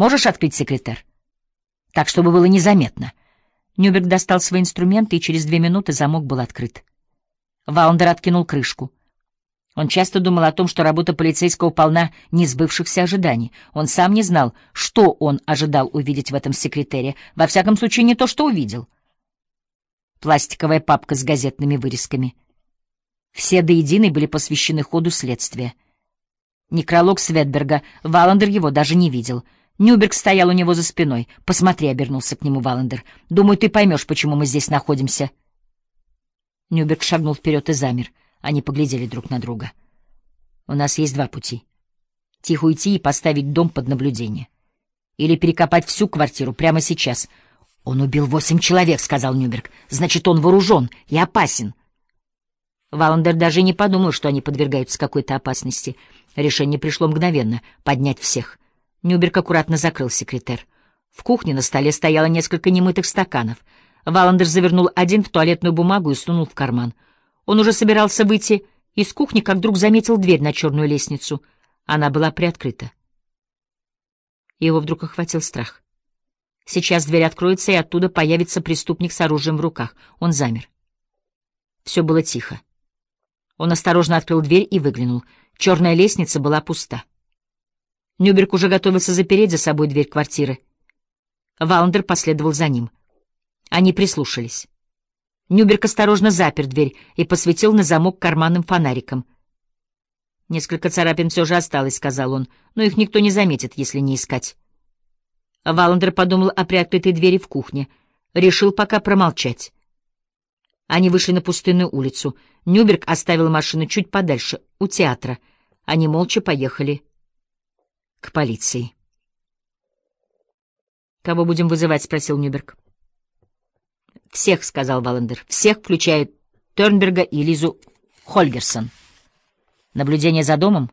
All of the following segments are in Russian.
Можешь открыть секретер? Так, чтобы было незаметно. Нюберг достал свои инструменты, и через две минуты замок был открыт. Ваундер откинул крышку. Он часто думал о том, что работа полицейского полна несбывшихся ожиданий. Он сам не знал, что он ожидал увидеть в этом секретере. Во всяком случае, не то, что увидел. Пластиковая папка с газетными вырезками. Все до единой были посвящены ходу следствия. Некролог Светберга, Валандер его даже не видел. Нюберг стоял у него за спиной. «Посмотри», — обернулся к нему Валандер. «Думаю, ты поймешь, почему мы здесь находимся». Нюберг шагнул вперед и замер. Они поглядели друг на друга. «У нас есть два пути. Тихо уйти и поставить дом под наблюдение. Или перекопать всю квартиру прямо сейчас. Он убил восемь человек», — сказал Нюберг. «Значит, он вооружен и опасен». Валандер даже не подумал, что они подвергаются какой-то опасности. Решение пришло мгновенно — поднять всех. Нюберг аккуратно закрыл секретер. В кухне на столе стояло несколько немытых стаканов. Валандер завернул один в туалетную бумагу и сунул в карман — он уже собирался выйти из кухни, как вдруг заметил дверь на черную лестницу. Она была приоткрыта. Его вдруг охватил страх. Сейчас дверь откроется, и оттуда появится преступник с оружием в руках. Он замер. Все было тихо. Он осторожно открыл дверь и выглянул. Черная лестница была пуста. Нюберг уже готовился запереть за собой дверь квартиры. Валандер последовал за ним. Они прислушались. Нюберг осторожно запер дверь и посветил на замок карманным фонариком. «Несколько царапин все же осталось», — сказал он, — «но их никто не заметит, если не искать». Валандер подумал о приоткрытой двери в кухне. Решил пока промолчать. Они вышли на пустынную улицу. Нюберг оставил машину чуть подальше, у театра. Они молча поехали к полиции. «Кого будем вызывать?» — спросил Нюберг. «Всех», — сказал Валандер, — «всех, включая Тернберга и Лизу Хольгерсон. Наблюдение за домом?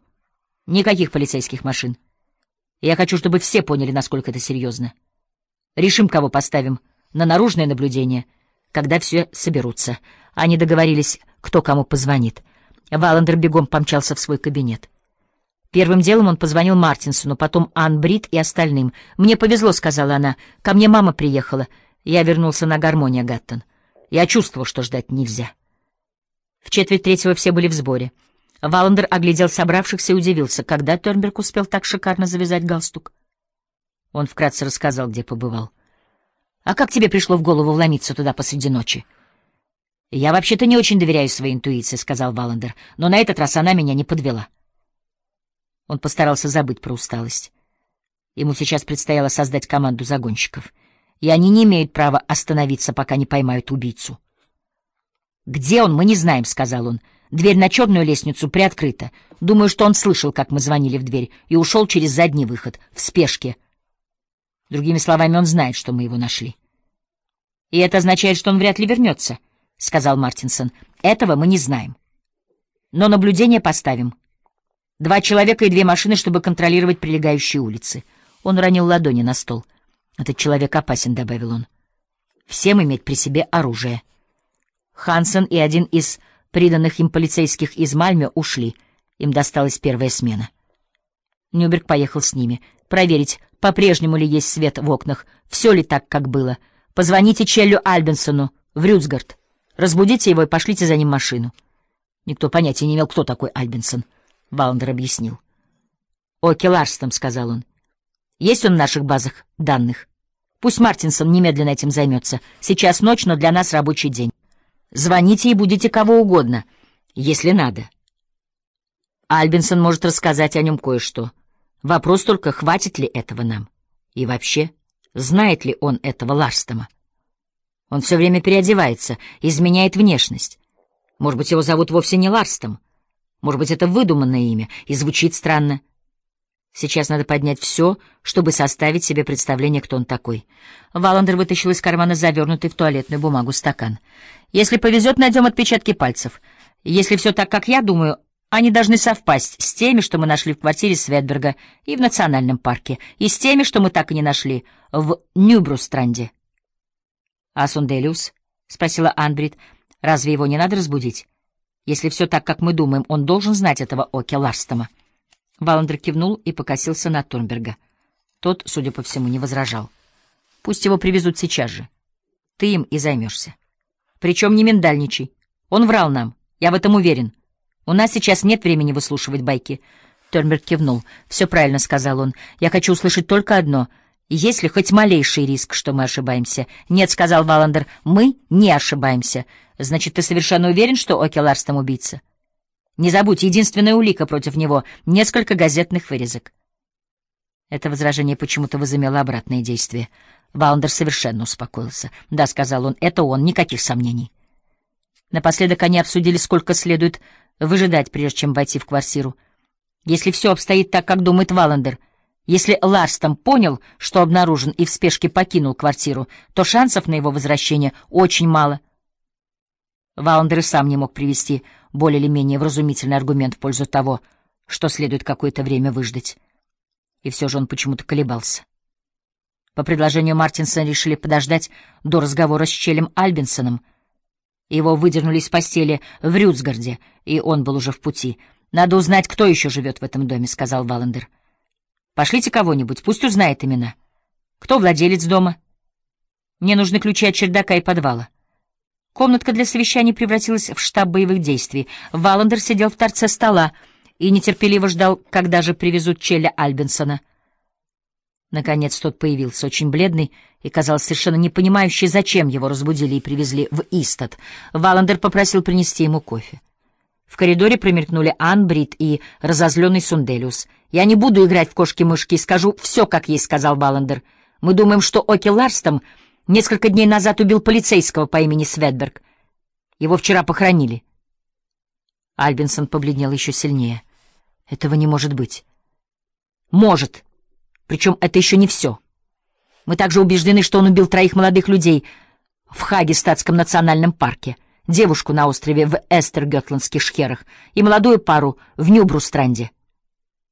Никаких полицейских машин. Я хочу, чтобы все поняли, насколько это серьезно. Решим, кого поставим на наружное наблюдение, когда все соберутся». Они договорились, кто кому позвонит. Валандер бегом помчался в свой кабинет. Первым делом он позвонил Мартинсону, потом Ан Брит и остальным. «Мне повезло», — сказала она. «Ко мне мама приехала». Я вернулся на гармония, Гаттон. Я чувствовал, что ждать нельзя. В четверть третьего все были в сборе. Валандер оглядел собравшихся и удивился, когда Тернберг успел так шикарно завязать галстук. Он вкратце рассказал, где побывал. «А как тебе пришло в голову вломиться туда посреди ночи?» «Я вообще-то не очень доверяю своей интуиции», — сказал Валандер, «но на этот раз она меня не подвела». Он постарался забыть про усталость. Ему сейчас предстояло создать команду загонщиков — и они не имеют права остановиться, пока не поймают убийцу. «Где он, мы не знаем», — сказал он. «Дверь на черную лестницу приоткрыта. Думаю, что он слышал, как мы звонили в дверь, и ушел через задний выход, в спешке. Другими словами, он знает, что мы его нашли». «И это означает, что он вряд ли вернется», — сказал Мартинсон. «Этого мы не знаем. Но наблюдение поставим. Два человека и две машины, чтобы контролировать прилегающие улицы». Он уронил ладони на стол — «Этот человек опасен», — добавил он. «Всем иметь при себе оружие». Хансен и один из приданных им полицейских из Мальме ушли. Им досталась первая смена. Нюберг поехал с ними. Проверить, по-прежнему ли есть свет в окнах, все ли так, как было. Позвоните Челлю Альбенсону в Рюцгард. Разбудите его и пошлите за ним машину. Никто понятия не имел, кто такой Альбенсон. Валандер объяснил. «Оки Ларстом», — сказал он. Есть он в наших базах данных? Пусть Мартинсон немедленно этим займется. Сейчас ночь, но для нас рабочий день. Звоните и будете кого угодно, если надо. Альбинсон может рассказать о нем кое-что. Вопрос только, хватит ли этого нам? И вообще, знает ли он этого Ларстома? Он все время переодевается, изменяет внешность. Может быть, его зовут вовсе не Ларстом. Может быть, это выдуманное имя, и звучит странно. Сейчас надо поднять все, чтобы составить себе представление, кто он такой. Валандер вытащил из кармана завернутый в туалетную бумагу стакан. Если повезет, найдем отпечатки пальцев. Если все так, как я думаю, они должны совпасть с теми, что мы нашли в квартире Светберга и в национальном парке, и с теми, что мы так и не нашли в Нюбрустранде. — А Сунделиус? — спросила Анбрид. — Разве его не надо разбудить? Если все так, как мы думаем, он должен знать этого Оке Ларстома. Валандер кивнул и покосился на Торнберга. Тот, судя по всему, не возражал. Пусть его привезут сейчас же. Ты им и займешься. Причем не миндальничай. Он врал нам, я в этом уверен. У нас сейчас нет времени выслушивать байки. Тернберг кивнул. «Все правильно», — сказал он. «Я хочу услышать только одно. Есть ли хоть малейший риск, что мы ошибаемся?» «Нет», — сказал Валандер, — «мы не ошибаемся. Значит, ты совершенно уверен, что Оки Ларстом убийца?» «Не забудь, единственная улика против него — несколько газетных вырезок». Это возражение почему-то возымело обратное действие. Валандер совершенно успокоился. «Да», — сказал он, — «это он, никаких сомнений». Напоследок они обсудили, сколько следует выжидать, прежде чем войти в квартиру. Если все обстоит так, как думает Валандер, если Ларстом понял, что обнаружен и в спешке покинул квартиру, то шансов на его возвращение очень мало. Валандер и сам не мог привести более или менее вразумительный аргумент в пользу того, что следует какое-то время выждать. И все же он почему-то колебался. По предложению Мартинсона решили подождать до разговора с Челем Альбинсоном — его выдернули из постели в Рюцгарде, и он был уже в пути. «Надо узнать, кто еще живет в этом доме», — сказал Валандер. «Пошлите кого-нибудь, пусть узнает имена. Кто владелец дома?» «Мне нужны ключи от чердака и подвала». Комнатка для совещаний превратилась в штаб боевых действий. Валандер сидел в торце стола и нетерпеливо ждал, когда же привезут Челля Альбинсона — Наконец тот появился, очень бледный и, казалось, совершенно не понимающий, зачем его разбудили и привезли в Истат. Валандер попросил принести ему кофе. В коридоре промелькнули Ан, Брит и разозленный Сунделиус. «Я не буду играть в кошки-мышки и скажу все, как есть», — сказал Валандер. «Мы думаем, что Оки Ларстом несколько дней назад убил полицейского по имени Светберг. Его вчера похоронили». Альбинсон побледнел еще сильнее. «Этого не может быть». «Может», причем это еще не все. Мы также убеждены, что он убил троих молодых людей в Хагестатском национальном парке, девушку на острове в Эстергетландских шхерах и молодую пару в Нюбрустранде.